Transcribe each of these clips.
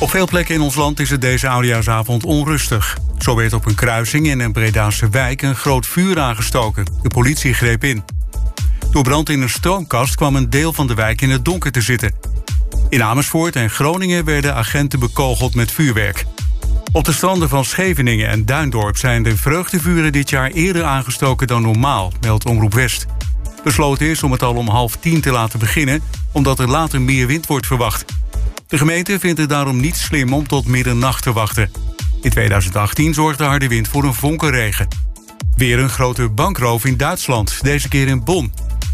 Op veel plekken in ons land is het deze oudejaarsavond onrustig. Zo werd op een kruising in een Bredaanse wijk een groot vuur aangestoken. De politie greep in. Door brand in een stroomkast kwam een deel van de wijk in het donker te zitten. In Amersfoort en Groningen werden agenten bekogeld met vuurwerk. Op de stranden van Scheveningen en Duindorp zijn de vreugdevuren dit jaar eerder aangestoken dan normaal, meldt Omroep West. Besloten is om het al om half tien te laten beginnen, omdat er later meer wind wordt verwacht. De gemeente vindt het daarom niet slim om tot middernacht te wachten. In 2018 zorgde harde wind voor een vonkenregen. Weer een grote bankroof in Duitsland, deze keer in Bonn.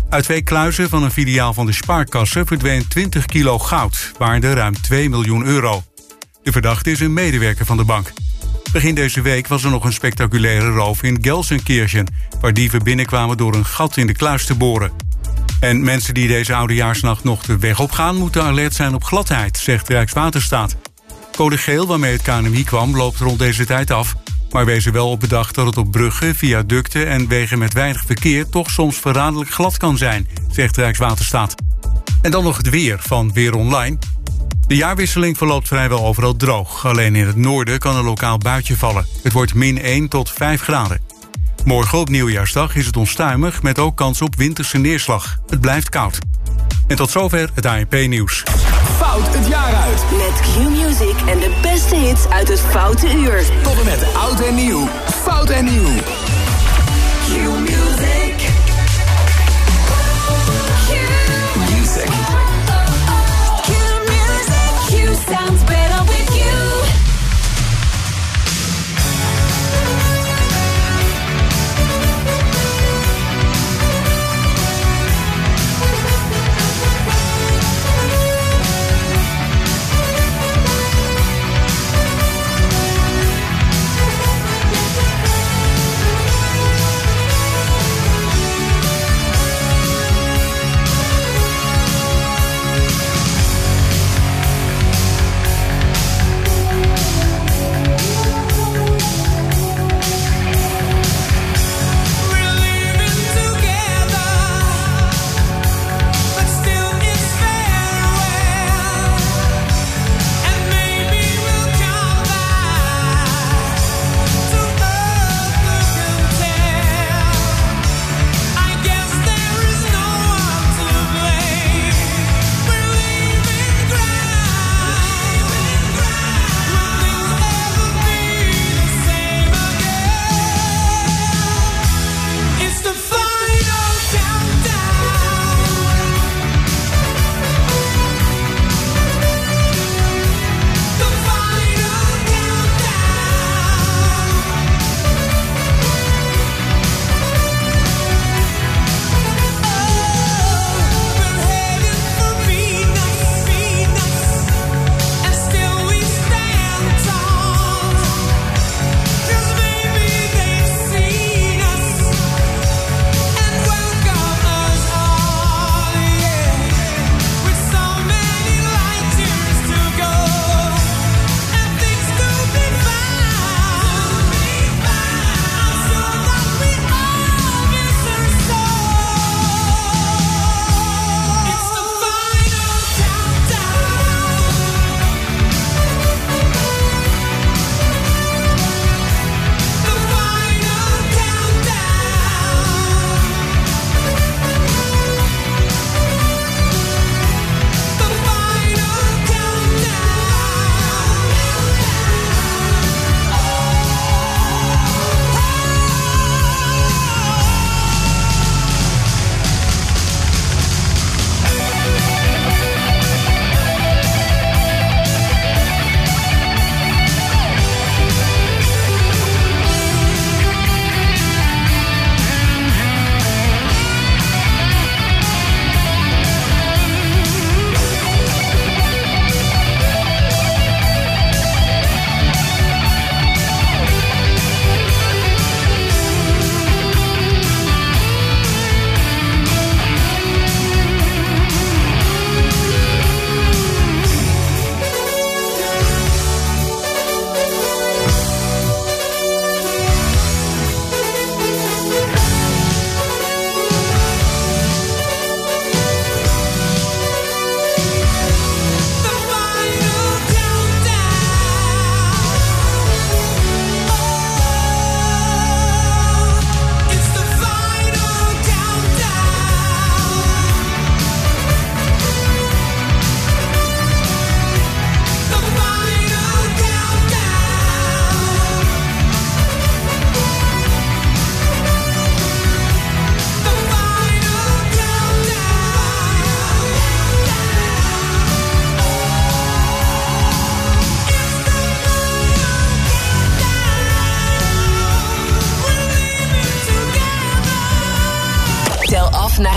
Uit twee kluizen van een filiaal van de spaarkassen verdween 20 kilo goud, waarde ruim 2 miljoen euro. De verdachte is een medewerker van de bank. Begin deze week was er nog een spectaculaire roof in Gelsenkirchen... waar dieven binnenkwamen door een gat in de kluis te boren. En mensen die deze oudejaarsnacht nog de weg op gaan... moeten alert zijn op gladheid, zegt Rijkswaterstaat. Code geel waarmee het KNMI kwam loopt rond deze tijd af... maar wees er wel op bedacht dat het op bruggen, viaducten... en wegen met weinig verkeer toch soms verraderlijk glad kan zijn... zegt Rijkswaterstaat. En dan nog het weer van Weer Online... De jaarwisseling verloopt vrijwel overal droog. Alleen in het noorden kan een lokaal buitje vallen. Het wordt min 1 tot 5 graden. Morgen op nieuwjaarsdag is het onstuimig met ook kans op winterse neerslag. Het blijft koud. En tot zover het ANP-nieuws. Fout het jaar uit. Met Q-Music en de beste hits uit het Foute Uur. Tot en met oud en nieuw. Fout en nieuw.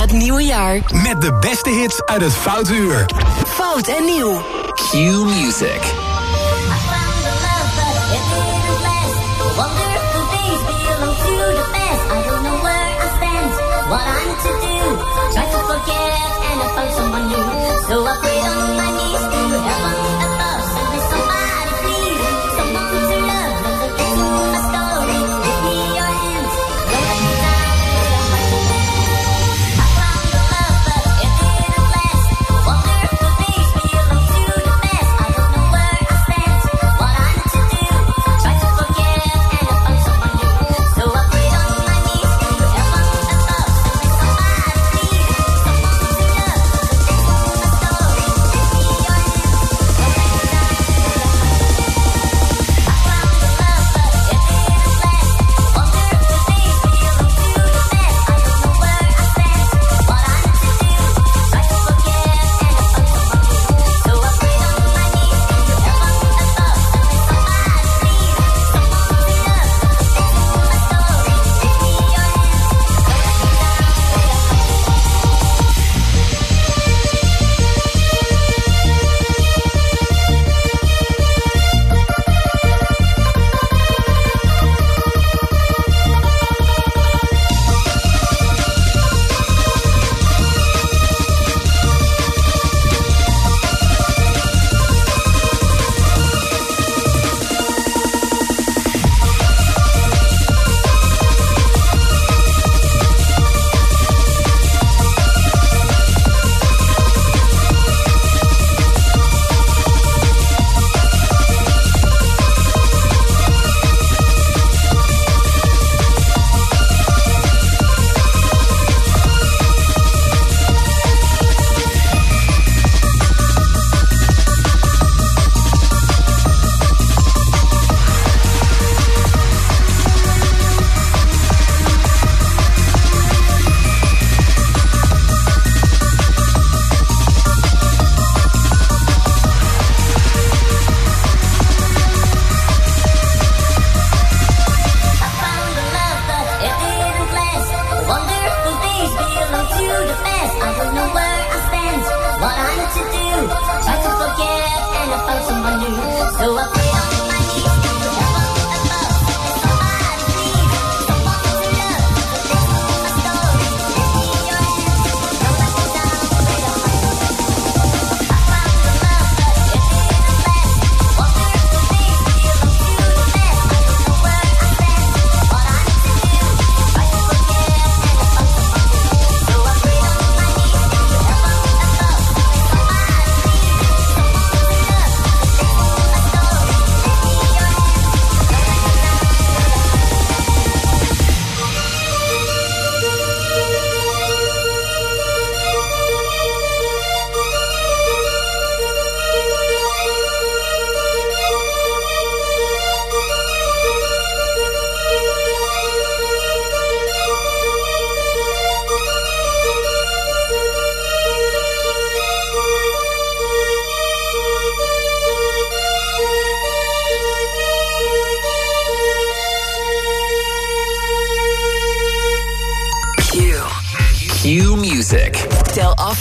het nieuwe jaar. Met de beste hits uit het fout Uur. Fout en nieuw. Q Music.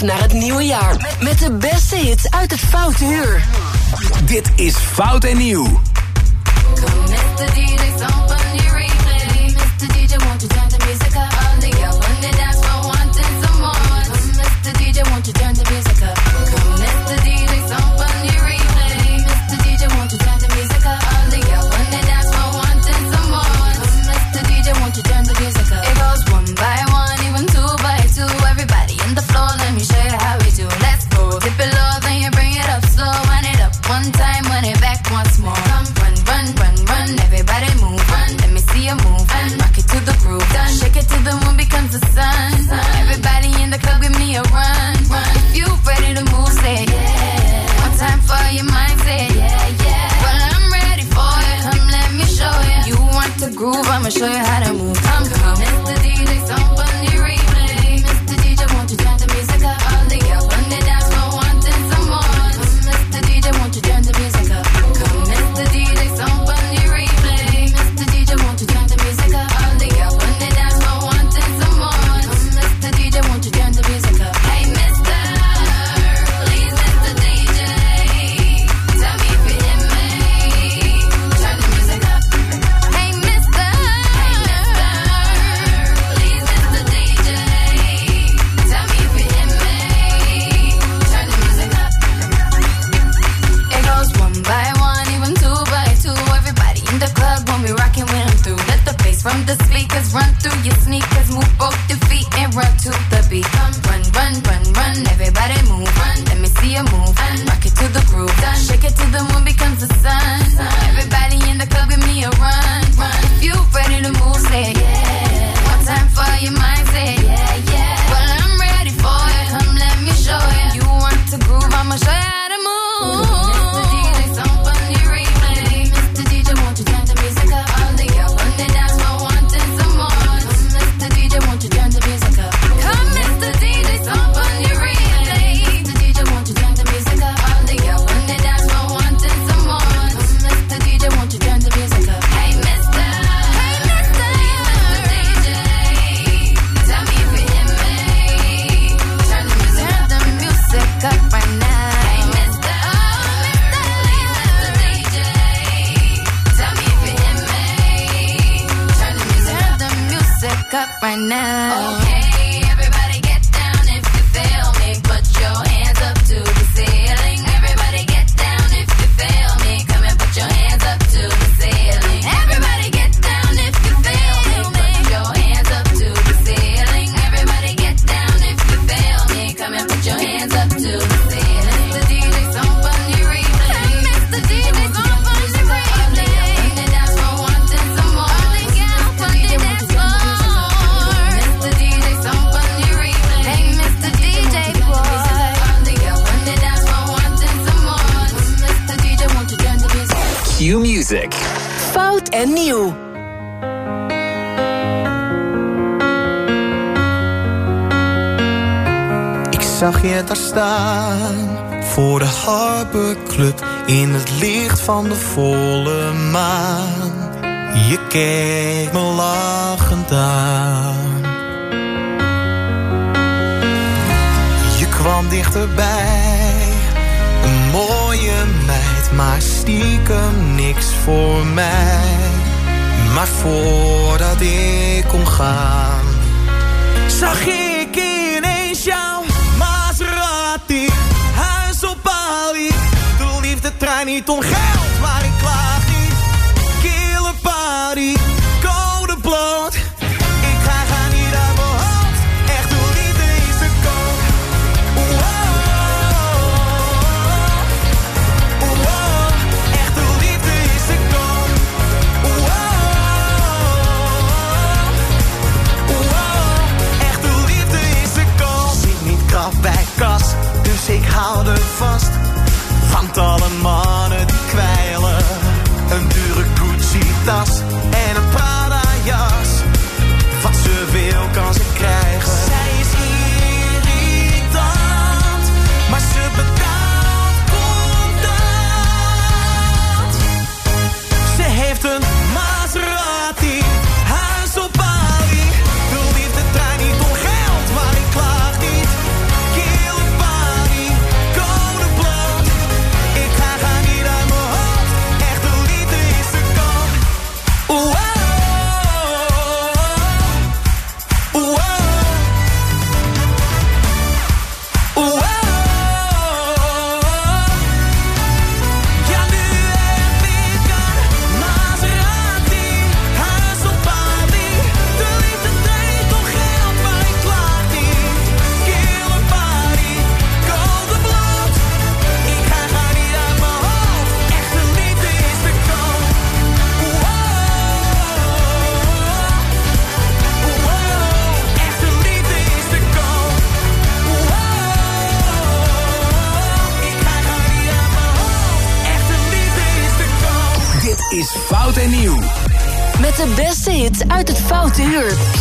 naar het nieuwe jaar. Met de beste hits uit het Foute Uur. Dit is Fout en Nieuw. From the speakers, run through your sneakers, move both zag je daar staan voor de Harbor in het licht van de volle maan. Je keek me lachend aan. Je kwam dichterbij, een mooie meid, maar stiekem niks voor mij. Maar voordat ik kon gaan, zag je draai niet om geld, maar ik klaag niet. Kille party, koude bloot. Ik ga niet aan mijn hand. echt door liefde is de echt door liefde is een koop. Echt door liefde is de koop. Zit niet krap bij kas, dus ik hou er vast Aantallen mannen die kwijlen, een dure Gucci-tas uur.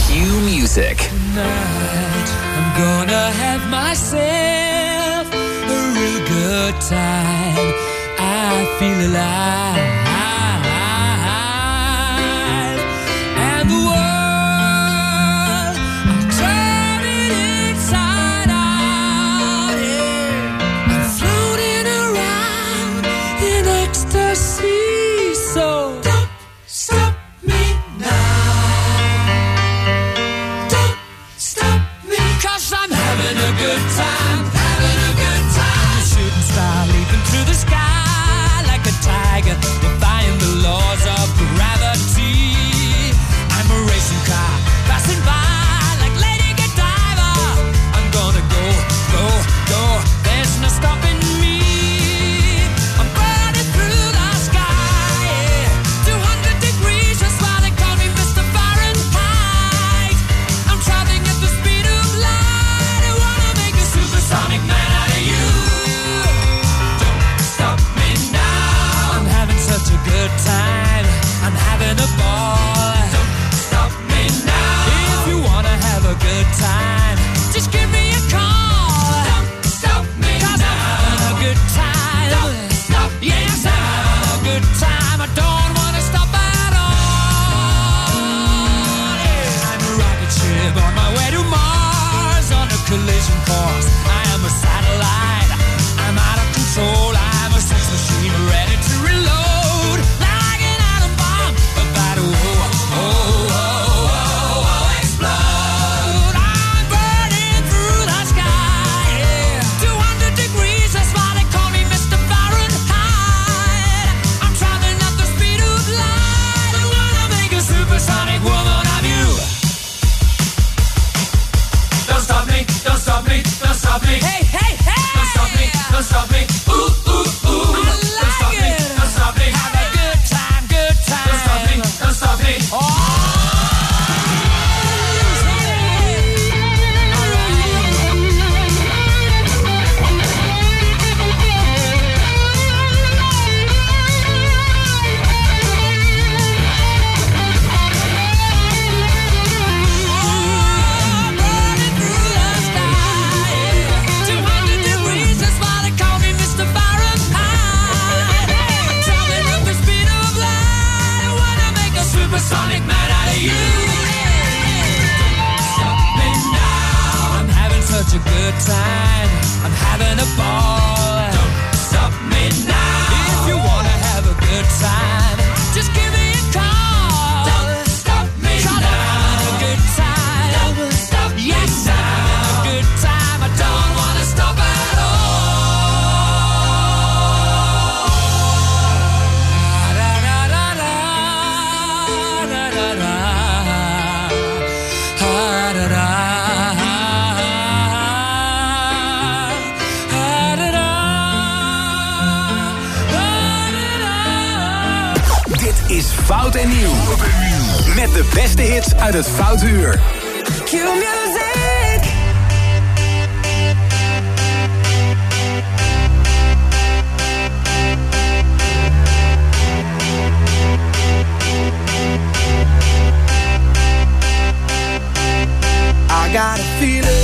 Fout en Nieuw. Met de beste hits uit het Foute Uur. Got a feeling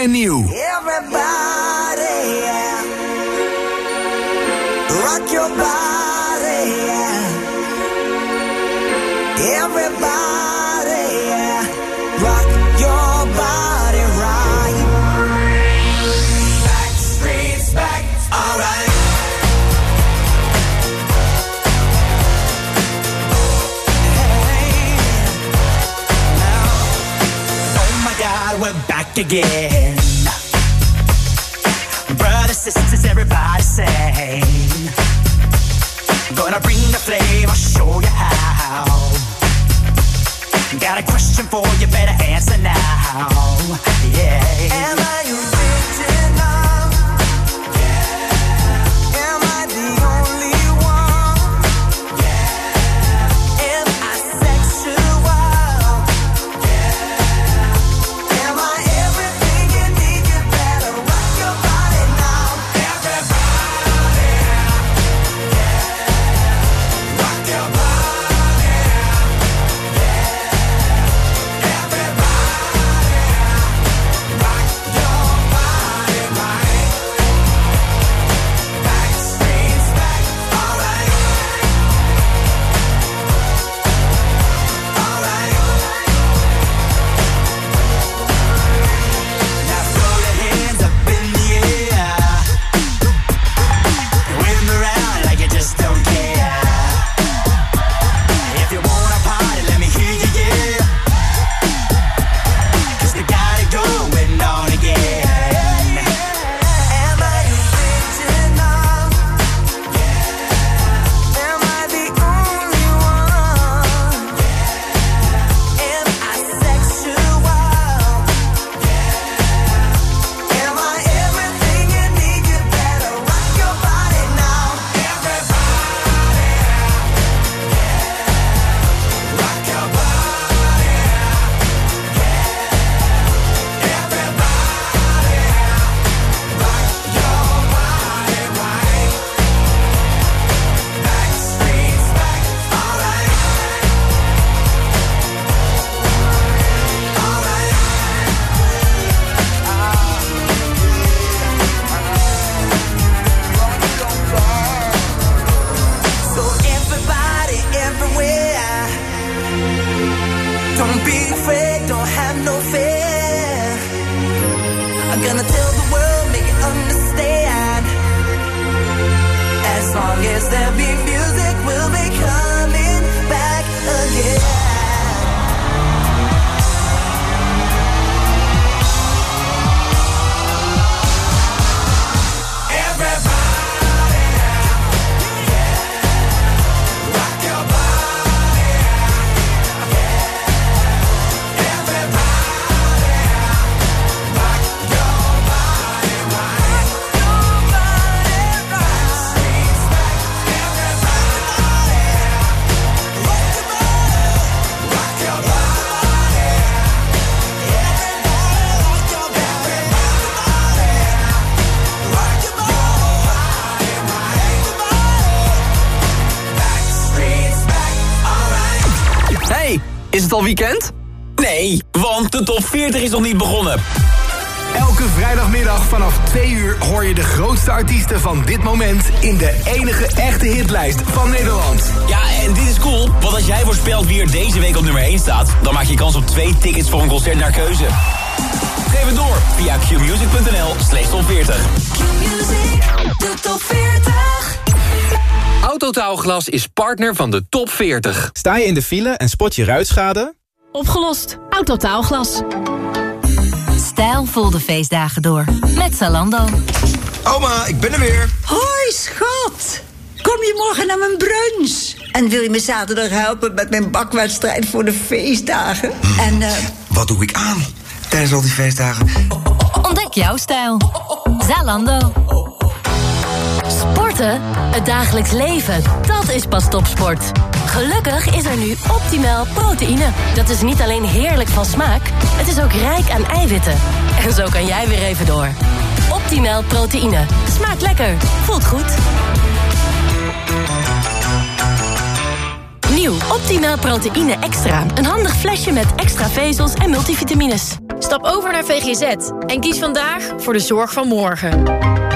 en nieuw. Grootste artiesten van dit moment... in de enige echte hitlijst van Nederland. Ja, en dit is cool, want als jij voorspelt wie er deze week op nummer 1 staat... dan maak je kans op twee tickets voor een concert naar keuze. Geef het door via qmusic.nl slash top 40. Q-music, de top 40. Autotaalglas is partner van de top 40. Sta je in de file en spot je ruitschade? Opgelost. Autotaalglas. Stijlvol de feestdagen door. Met Zalando. Oma, ik ben er weer. Hoi, schat. Kom je morgen naar mijn brunch? En wil je me zaterdag helpen met mijn bakwedstrijd voor de feestdagen? En, eh... Wat doe ik aan tijdens al die feestdagen? Ontdek jouw stijl. Zalando. Sporten? Het dagelijks leven. Dat is pas topsport. Gelukkig is er nu optimaal proteïne. Dat is niet alleen heerlijk van smaak, het is ook rijk aan eiwitten. En zo kan jij weer even door. Optimaal proteïne. Smaakt lekker. Voelt goed. Nieuw Optimaal Proteïne Extra. Een handig flesje met extra vezels en multivitamines. Stap over naar VGZ en kies vandaag voor de zorg van morgen.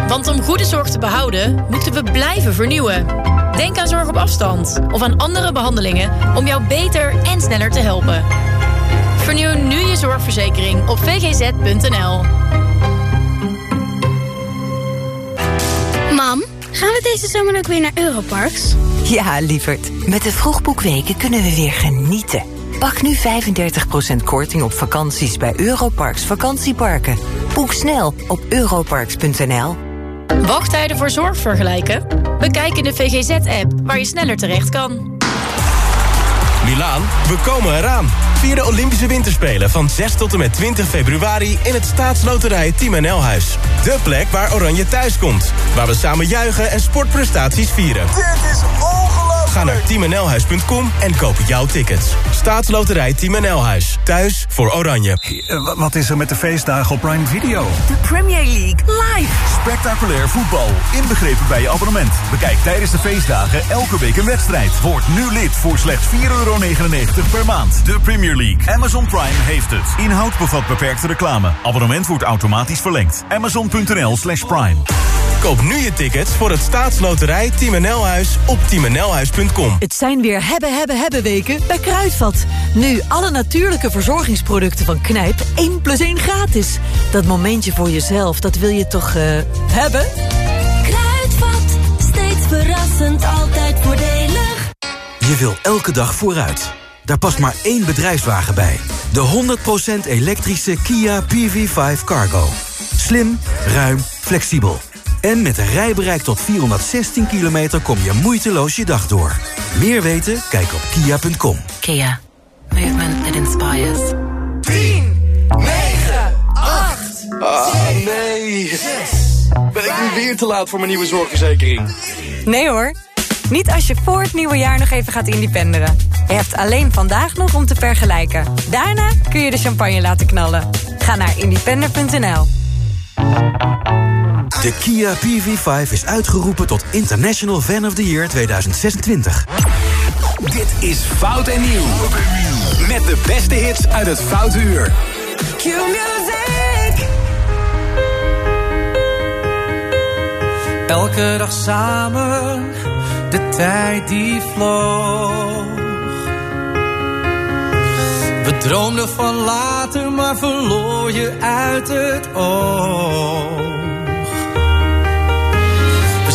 Want om goede zorg te behouden, moeten we blijven vernieuwen. Denk aan zorg op afstand of aan andere behandelingen om jou beter en sneller te helpen. Vernieuw nu je zorgverzekering op vgz.nl. gaan we deze zomer ook weer naar Europarks? Ja, lieverd. Met de vroegboekweken kunnen we weer genieten. Pak nu 35% korting op vakanties bij Europarks vakantieparken. Boek snel op europarks.nl. Wachttijden voor zorg vergelijken? Bekijk in de VGZ-app waar je sneller terecht kan. Milaan, we komen eraan. Vier de Olympische Winterspelen van 6 tot en met 20 februari... in het staatsloterij Team NL Huis. De plek waar Oranje thuis komt. Waar we samen juichen en sportprestaties vieren. Dit is! Ga naar teamnlhuis.com en koop jouw tickets. Staatsloterij Team NL Huis. Thuis voor Oranje. Wat is er met de feestdagen op Prime Video? De Premier League live. Spectaculair voetbal, inbegrepen bij je abonnement. Bekijk tijdens de feestdagen elke week een wedstrijd. Word nu lid voor slechts 4,99 euro per maand. De Premier League. Amazon Prime heeft het. Inhoud bevat beperkte reclame. Abonnement wordt automatisch verlengd. Amazon.nl slash prime. Koop nu je tickets voor het staatsloterij Team NL Huis op teamnlhuis.com. Het zijn weer hebben, hebben, hebben weken bij Kruidvat. Nu alle natuurlijke verzorgingsproducten van Knijp 1 plus 1 gratis. Dat momentje voor jezelf, dat wil je toch eh, hebben? Kruidvat, steeds verrassend, altijd voordelig. Je wil elke dag vooruit. Daar past maar één bedrijfswagen bij. De 100% elektrische Kia PV5 Cargo. Slim, ruim, flexibel. En met een rijbereik tot 416 kilometer kom je moeiteloos je dag door. Meer weten? Kijk op kia.com. Kia. Movement that inspires. 10, 9, 8, Ah, nee. Ben ik nu weer te laat voor mijn nieuwe zorgverzekering? Nee hoor. Niet als je voor het nieuwe jaar nog even gaat independeren. Je hebt alleen vandaag nog om te vergelijken. Daarna kun je de champagne laten knallen. Ga naar independer.nl. De Kia PV5 is uitgeroepen tot International Fan of the Year 2026. Dit is Fout en Nieuw. Met de beste hits uit het Foute Uur. Q-music. Elke dag samen, de tijd die vloog. We droomden van later, maar verloor je uit het oog.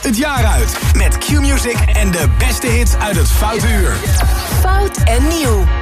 het jaar uit. Met Q-Music en de beste hits uit het foute uur. Fout en nieuw.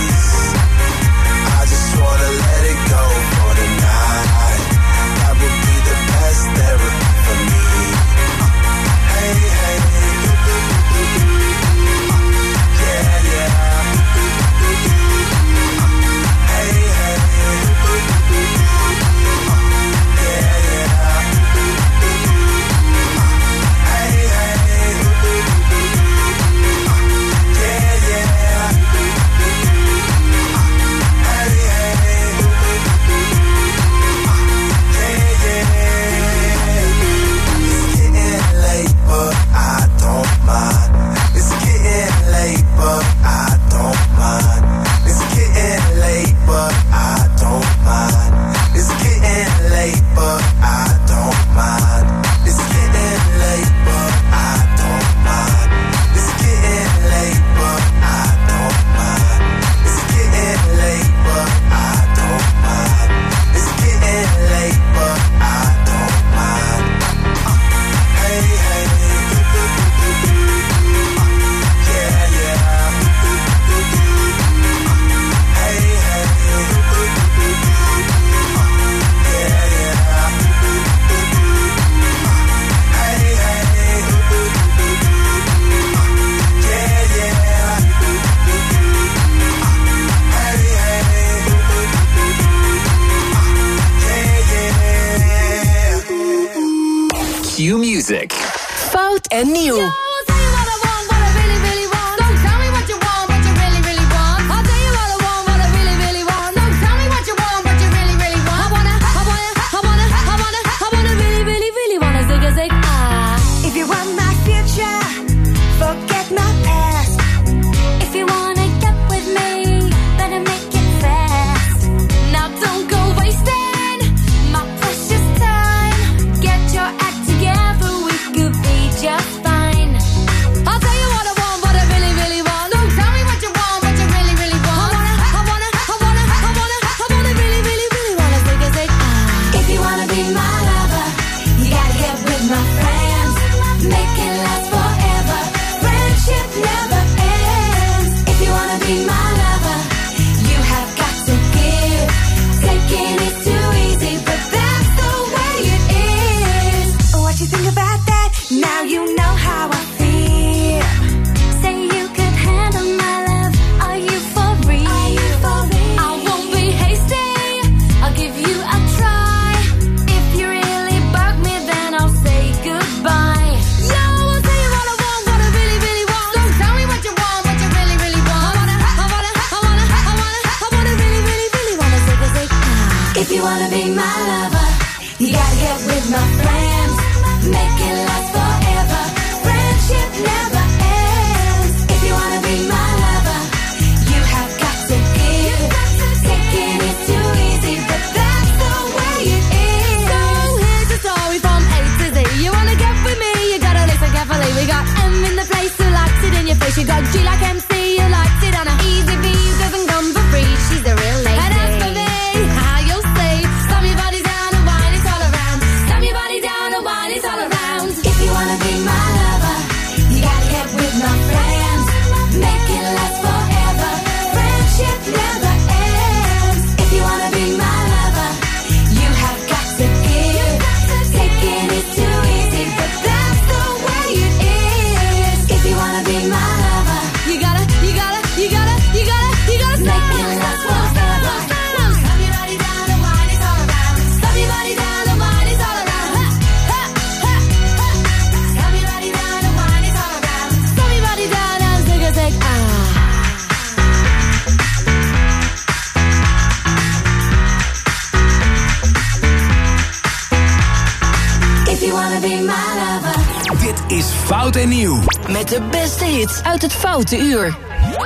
Uit het foute uur.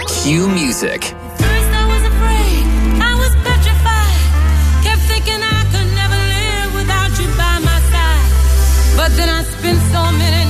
Q-Music. First I was afraid. I was petrified. Kept thinking I could never live without you by my side. But then I spent so many.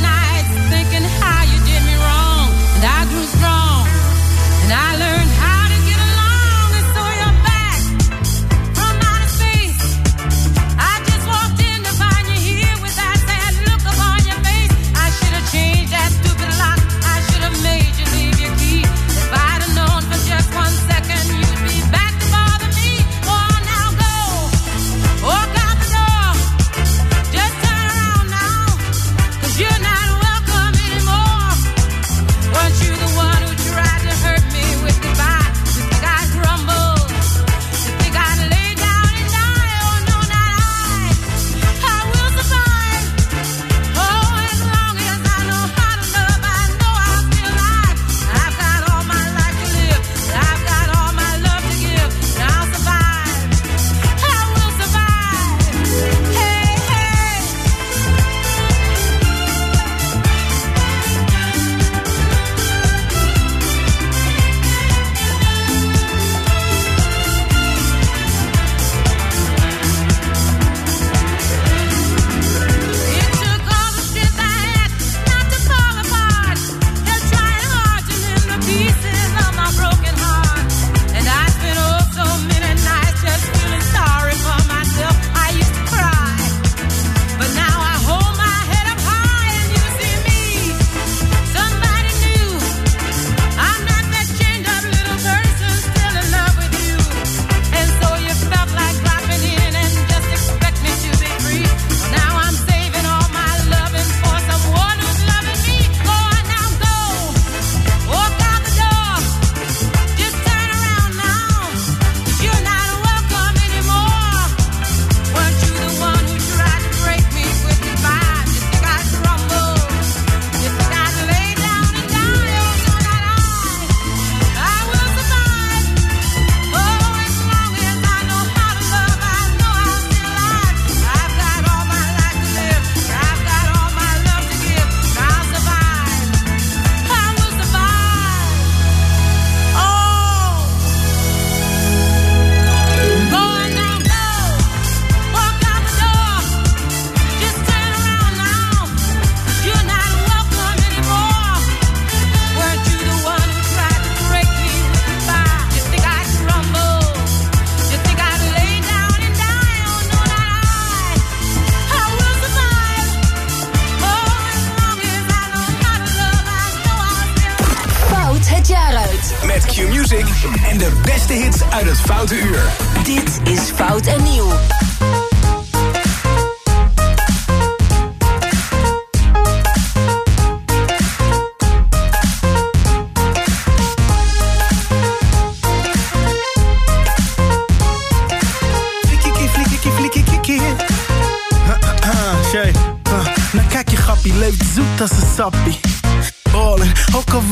Fout en nieuw. Flikkikiki, flikkiki, flikkikiki. Ha, ha, ha, shay. Nou kijk je grappie, leuk, zoekt als ze sappie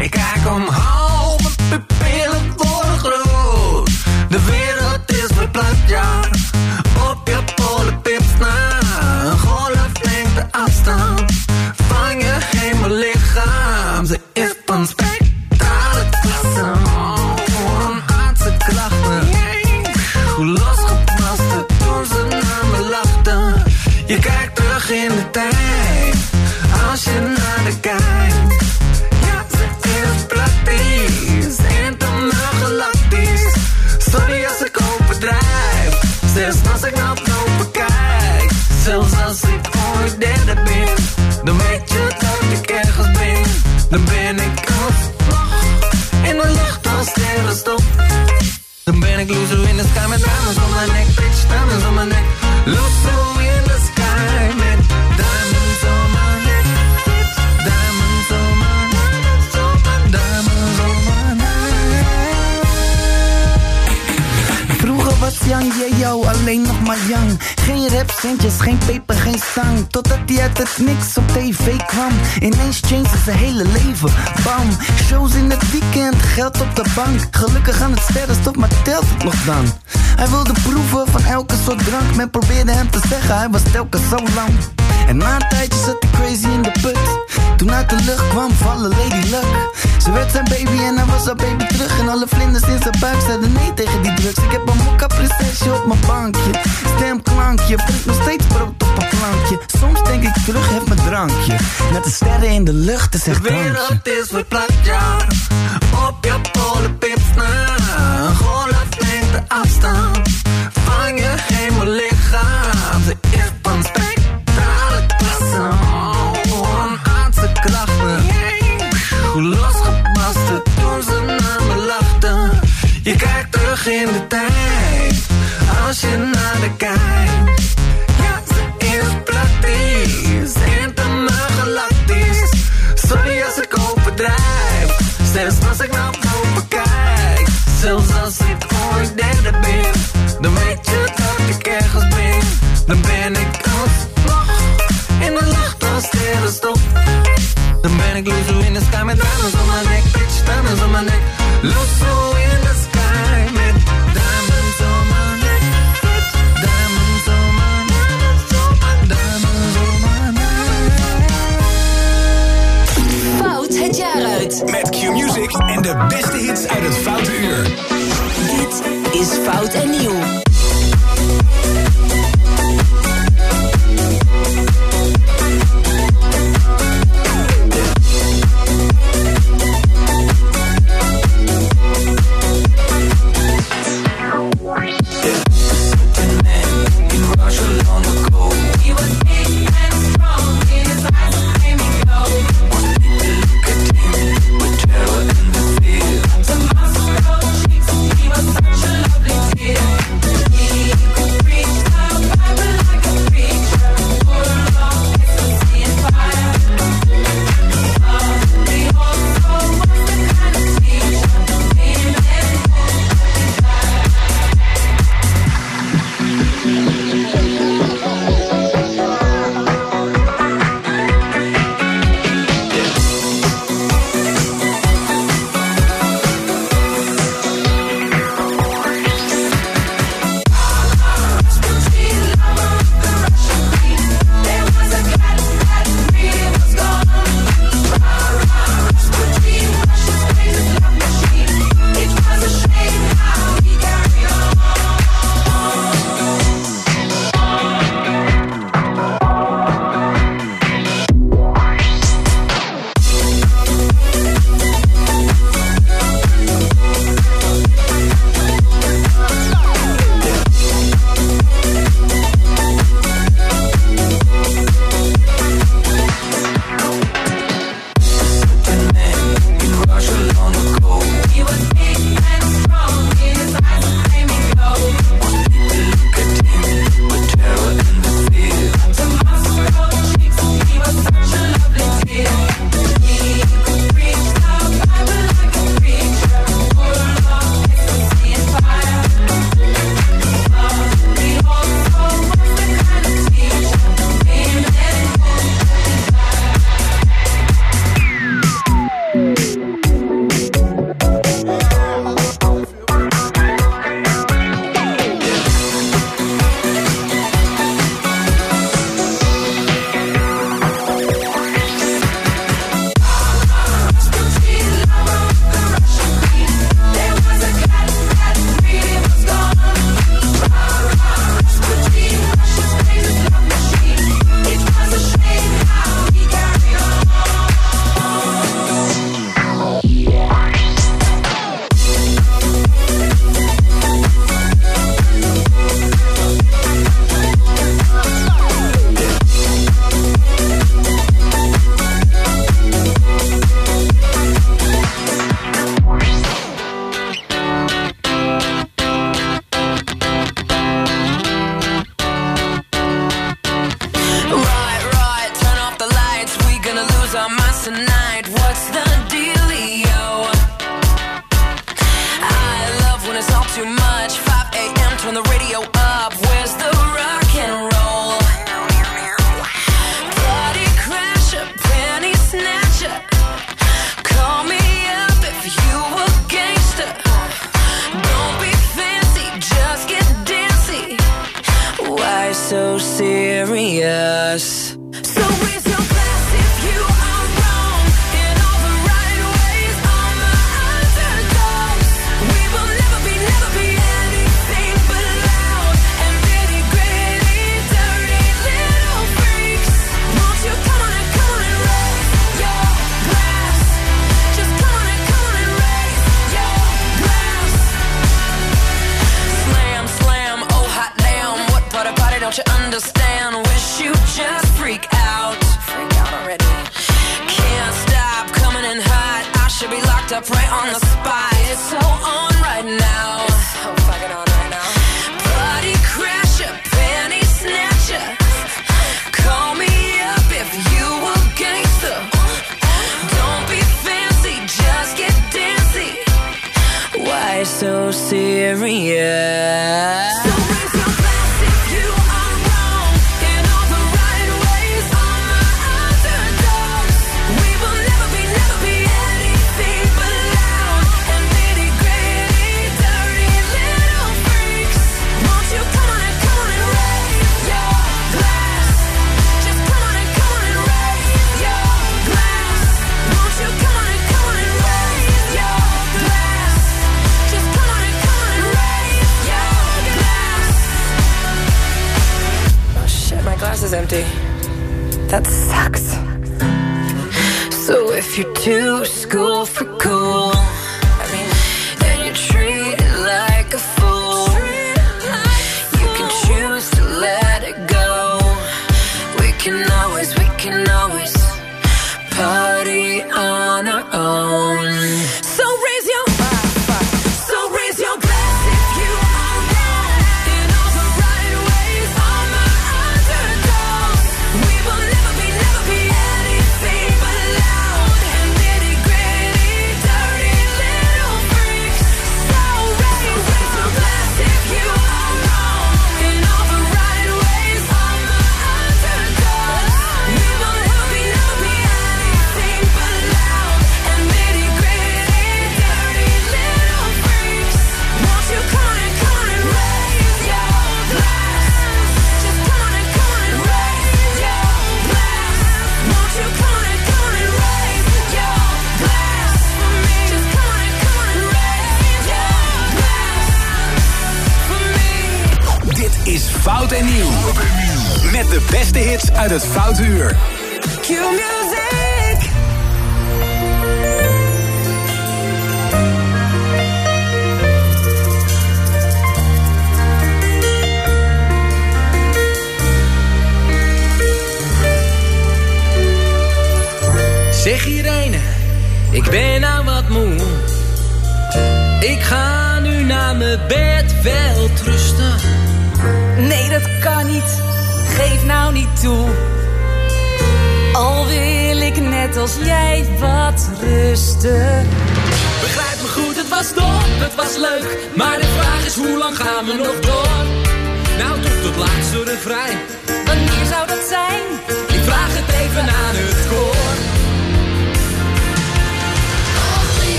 Ik ga kijk omhoog. als ik voor je derde ben Dan weet je dat ik ergens ben. Dan ben ik als In de lucht als sterrenstof Dan ben ik loser in de sky met dames om mijn nek. Bitch, dames om mijn nek. Loser. Centjes, geen peper, geen zang. Totdat hij uit het niks op tv kwam. Ineens changed zijn hele leven, bam. Shows in het weekend, geld op de bank. Gelukkig aan het sterrenstof, maar telt het nog dan? Hij wilde proeven van elke soort drank. Men probeerde hem te zeggen, hij was telkens zo lang. En na een tijdje zat hij crazy in de put. Toen uit de lucht kwam vallen Lady Luck. Ze werd zijn baby en hij was haar baby terug. En alle vlinders in zijn buik zeiden nee tegen die drugs. Ik heb een mokka prinsesje op mijn bankje. Stemklankje, brengt nog steeds brood op een plankje. Soms denk ik terug, heb mijn drankje. Met de sterren in de lucht, is echt De wereld is verplaatst, ja Op je polenpips na Golf neemt de afstand Van je hemellichaam Ze is van de tijd. Als je naar de kijkt. Ja, ze is praktisch. Intermaal galactisch Sorry als ik overdrijf. Zelfs als ik naar boven kijk. Zelfs als ik ooit derde ben. Dan weet je dat ik ergens ben. Dan ben ik alsnog In de lucht als sterrenstof Dan ben ik loezo in de sky met diamonds om mijn nek. Bitch, om mijn nek. Loezo beste hits uit het Foute Uur. Dit is Fout en Nieuw.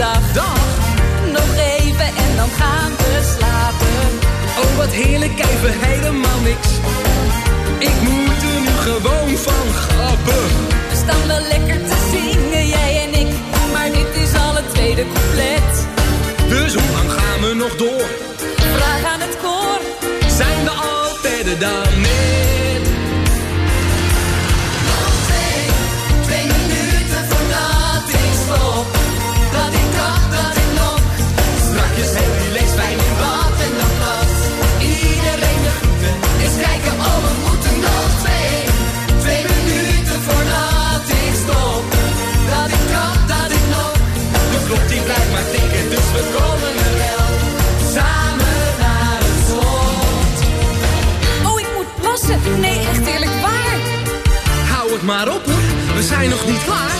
dag. Dag. Nog even en dan gaan we slapen. Oh, wat heerlijk, even helemaal niks. Ik moet er nu gewoon van grappen. We staan wel lekker te zingen, jij en ik. Maar dit is al het tweede couplet. Dus hoe lang gaan we nog door? Vraag aan het koor. Zijn we al verder dan zijn nog niet klaar.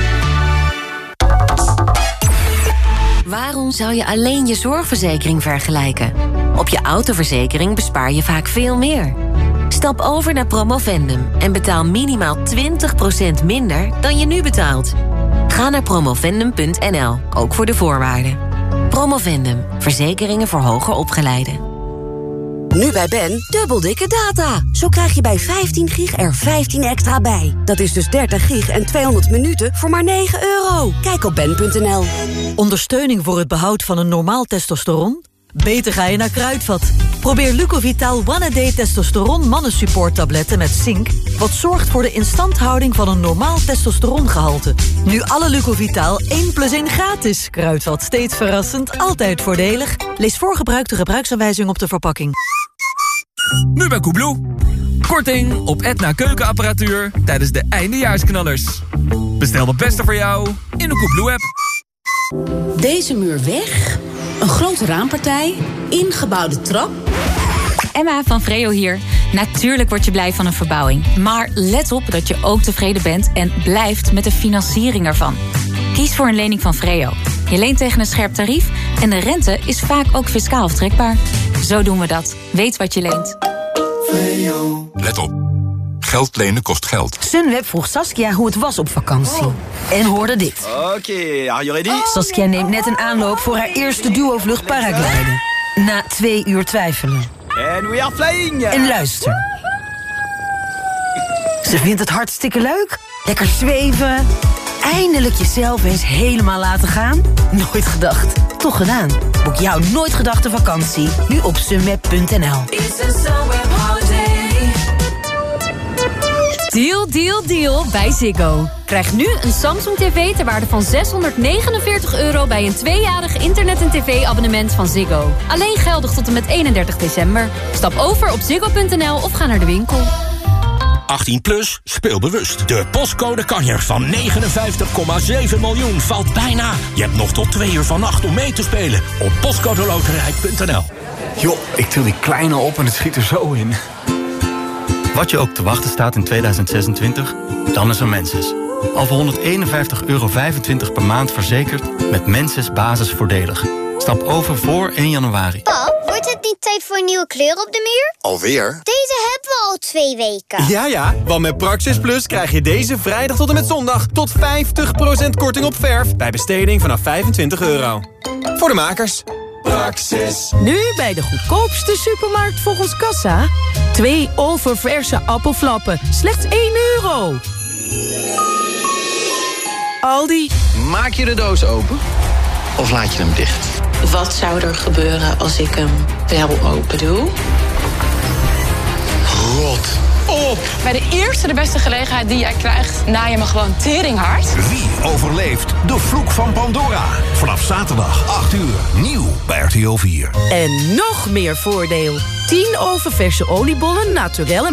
Waarom zou je alleen je zorgverzekering vergelijken? Op je autoverzekering bespaar je vaak veel meer. Stap over naar Promovendum en betaal minimaal 20% minder dan je nu betaalt. Ga naar promovendum.nl, ook voor de voorwaarden. Promovendum, verzekeringen voor hoger opgeleiden. Nu bij Ben, dubbel dikke data. Zo krijg je bij 15 gig er 15 extra bij. Dat is dus 30 gig en 200 minuten voor maar 9 euro. Kijk op ben.nl. Ondersteuning voor het behoud van een normaal testosteron? Beter ga je naar Kruidvat. Probeer Lucovital One A Day Testosteron Mannensupport tabletten met zink... wat zorgt voor de instandhouding van een normaal testosterongehalte. Nu alle Lucovital 1 plus 1 gratis. Kruidvat steeds verrassend, altijd voordelig. Lees voor gebruik de gebruiksaanwijzing op de verpakking. Nu bij Koebloe. Korting op Etna keukenapparatuur tijdens de eindejaarsknallers. Bestel de beste voor jou in de Koebloe-app. Deze muur weg, een grote raampartij, ingebouwde trap. Emma van Vreo hier. Natuurlijk word je blij van een verbouwing. Maar let op dat je ook tevreden bent en blijft met de financiering ervan. Kies voor een lening van Vreo. Je leent tegen een scherp tarief en de rente is vaak ook fiscaal aftrekbaar. Zo doen we dat. Weet wat je leent. Let op. Geld lenen kost geld. Sunweb vroeg Saskia hoe het was op vakantie. En hoorde dit. Oké, are you ready? Saskia neemt net een aanloop voor haar eerste duo-vlucht paragliden. Na twee uur twijfelen. And we are flying! En luister. Ze vindt het hartstikke leuk. Lekker zweven. Eindelijk jezelf eens helemaal laten gaan. Nooit gedacht. Toch gedaan. Boek jouw nooit gedachte vakantie. Nu op sunweb.nl. Deal, deal, deal bij Ziggo. Krijg nu een Samsung TV ter waarde van 649 euro... bij een tweejarig internet- en tv-abonnement van Ziggo. Alleen geldig tot en met 31 december. Stap over op ziggo.nl of ga naar de winkel. 18 plus, speel bewust. De postcode kanjer van 59,7 miljoen valt bijna. Je hebt nog tot twee uur vannacht om mee te spelen op postcodeloterij.nl. Joh, ik til die kleine op en het schiet er zo in. Wat je ook te wachten staat in 2026, dan is er Menses. Al voor 151,25 euro per maand verzekerd met Menses basisvoordelig. Stap over voor 1 januari. Pap, wordt het niet tijd voor een nieuwe kleur op de muur? Alweer? Deze hebben we al twee weken. Ja, ja, want met Praxis Plus krijg je deze vrijdag tot en met zondag... tot 50% korting op verf bij besteding vanaf 25 euro. Voor de makers. Praxis. Nu bij de goedkoopste supermarkt volgens Kassa. Twee oververse appelflappen. Slechts 1 euro. Aldi. Maak je de doos open of laat je hem dicht? Wat zou er gebeuren als ik hem wel open doe? Rot op! Bij de eerste de beste gelegenheid die jij krijgt, na je me gewoon teringhard. Wie overleeft de vloek van Pandora? Vanaf zaterdag 8 uur, nieuw bij RTL 4. En nog meer voordeel. 10 oververse oliebollen naturellen met